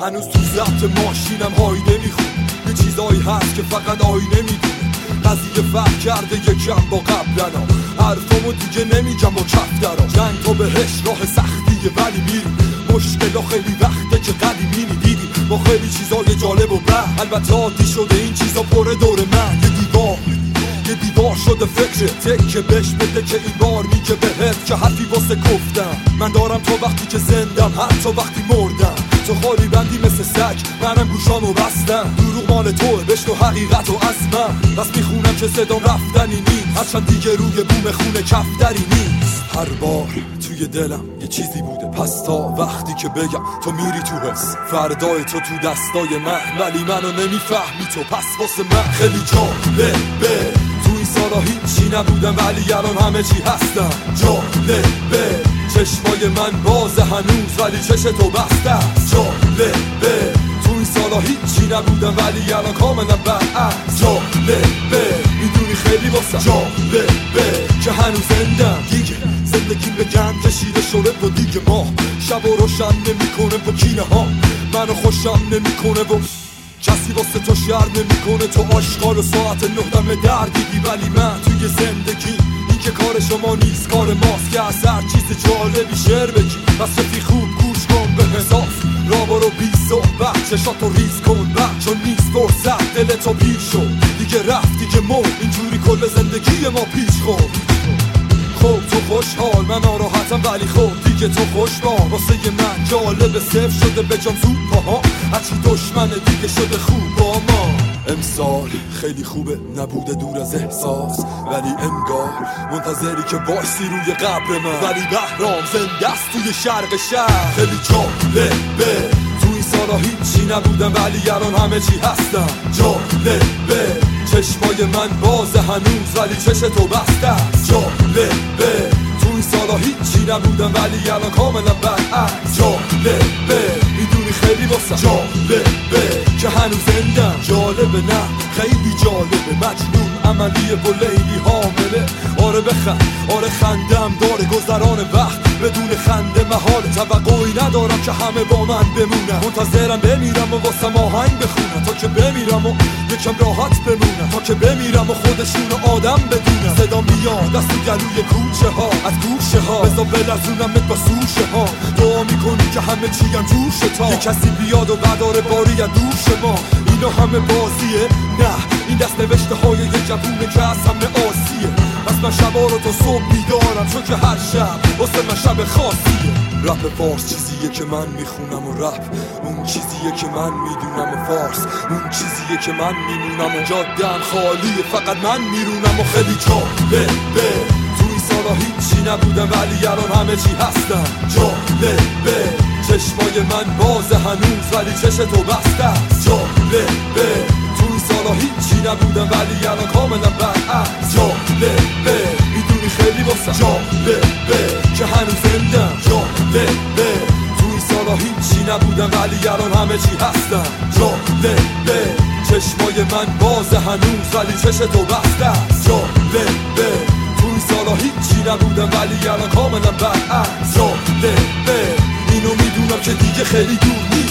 هنوز تو ضبط ماشینم هایده میخون. یه چیزایی هست که فقط آینه می‌دونه. قضیه فرق کرده یکم با قبلنا. حرفامو دیگه نمیگم با کف درا جنگ تو بهش راه سختیه ولی میری مشکلا خیلی وقته که قدیمی دیدی با خیلی چیزای جالب و به البته عادی شده این چیزا پره دور من. یه دیوار. یه دیوار شده فکر تکه بش بده که این بار میگه بهت که حرفی واسه گفتم. من دارم تا وقتی که زندم حتی وقتی مردم. تو خالی بندی مثل سگ. منم گوشامو بستم. دروغ مال توه بشنو حقیقت و از من بس می‌خونم که صدام رفتنی نیست. هرچند دیگه روی بوم خونه کفتری نیست. هر بار توی دلم یه چیزی بوده. پس تا وقتی که بگم تو میری تو حس. فردای تو تو دستای من. ولی منو نمی‌فهمی تو. پس واسه من خیلی جالبه. تو این سالا هیچی نبودم. ولی الان همه چی هستم. جالبه. چشمای من باز هنوز ولی چش تو بسته است. جالبه تو این سالا هیچی نبودم ولی الان کاملا برعکس جالبه می‌دونی خیلی واسه جالبه که هنوز زندم. دیگه زندگی به گند کشیده شده و دیگه ما. شب و روشن نمی‌کنه با کینه ها. منو خوشم نمی‌کنه و کسی واسه تو شر نمی‌کنه. تو آشغال و ساعت نه دم دردیدی ولی من توی زندگی که کار شما نیست کار ماست که از هر چیز جالبی شعر بگی. رفی خوب گوش کن به حساس. را برو بی صحبت چشاتو ریز کن بک چون نیست فرصت دلتو پیر شد دیگه رفتی که مر اینجوری کل زندگی ما پیش خورد. خب تو خوشحال من ناراحتم ولی خب دیگه تو خوش با واسه من جالب صفر شده به جام زود پاها هرچی دشمن دیگه شده خوب با ما. امسال خیلی خوبه نبوده دور از احساس. ولی انگار منتظری که باشی روی قبر من. ولی بهرام زنده است توی شرق شهر. خیلی جالبه تو این سالا هیچی نبودم ولی الان همه چی هستم جالبه. چشمای من باز هنوز ولی چش تو بسته است. جالبه. تو این سالا هیچی نبودم ولی الان کاملا برعکس جالبه. می‌دونی خیلی واسه جالبه. که هنوز زندم. جالبه نه خیلی جالبه. مجنون عملی و لیلی حامله. آره بخند آره خندم. داره گذران وقت. بدون خنده محال توقعی ندارم که همه با من بمونن. منتظرم بمیرم و واسه آهنگ بخونم تا که بمیرم و یکم راحت بمونم تا که بمیرم و خودشون آدم بدونم صدا میاد دست گلوی کوچه ها. از گوشه ها. بزا بلرزونم با سوشه ها. دعا می‌کنی که همه چیم جوشه تا. یه کسی بیاد و بدار باری دوش ما. اینا همه بازیه. نه این دست نوشته های یه جوونه که از همه آسیه. پس من شبا رو تا صبح بیدارم چون که هر شب واسه من شب خاصیه. رپ فارس چیزیه که من می‌خونم و رپ اون چیزیه که من می‌دونم و فارس. اون چیزیه که من میمونم و جادم خالیه. فقط من میرونم و خیلی جالبه. تو این سالا هیچی نبودم ولی الان همه چی هستم جالبه. چشمای من باز هنوز ولی چش تو بسته است. جالبه تو این سالا هیچی نبودم ولی الان کاملا برعکس جالبه می‌دونی خیلی واسه جالبه که هنوز زندم. جالبه تو این سالا هیچی نبودم ولی الان همه چی هستم. جالبه چشمای من باز هنوز ولی چش تو بسته است. خالدوني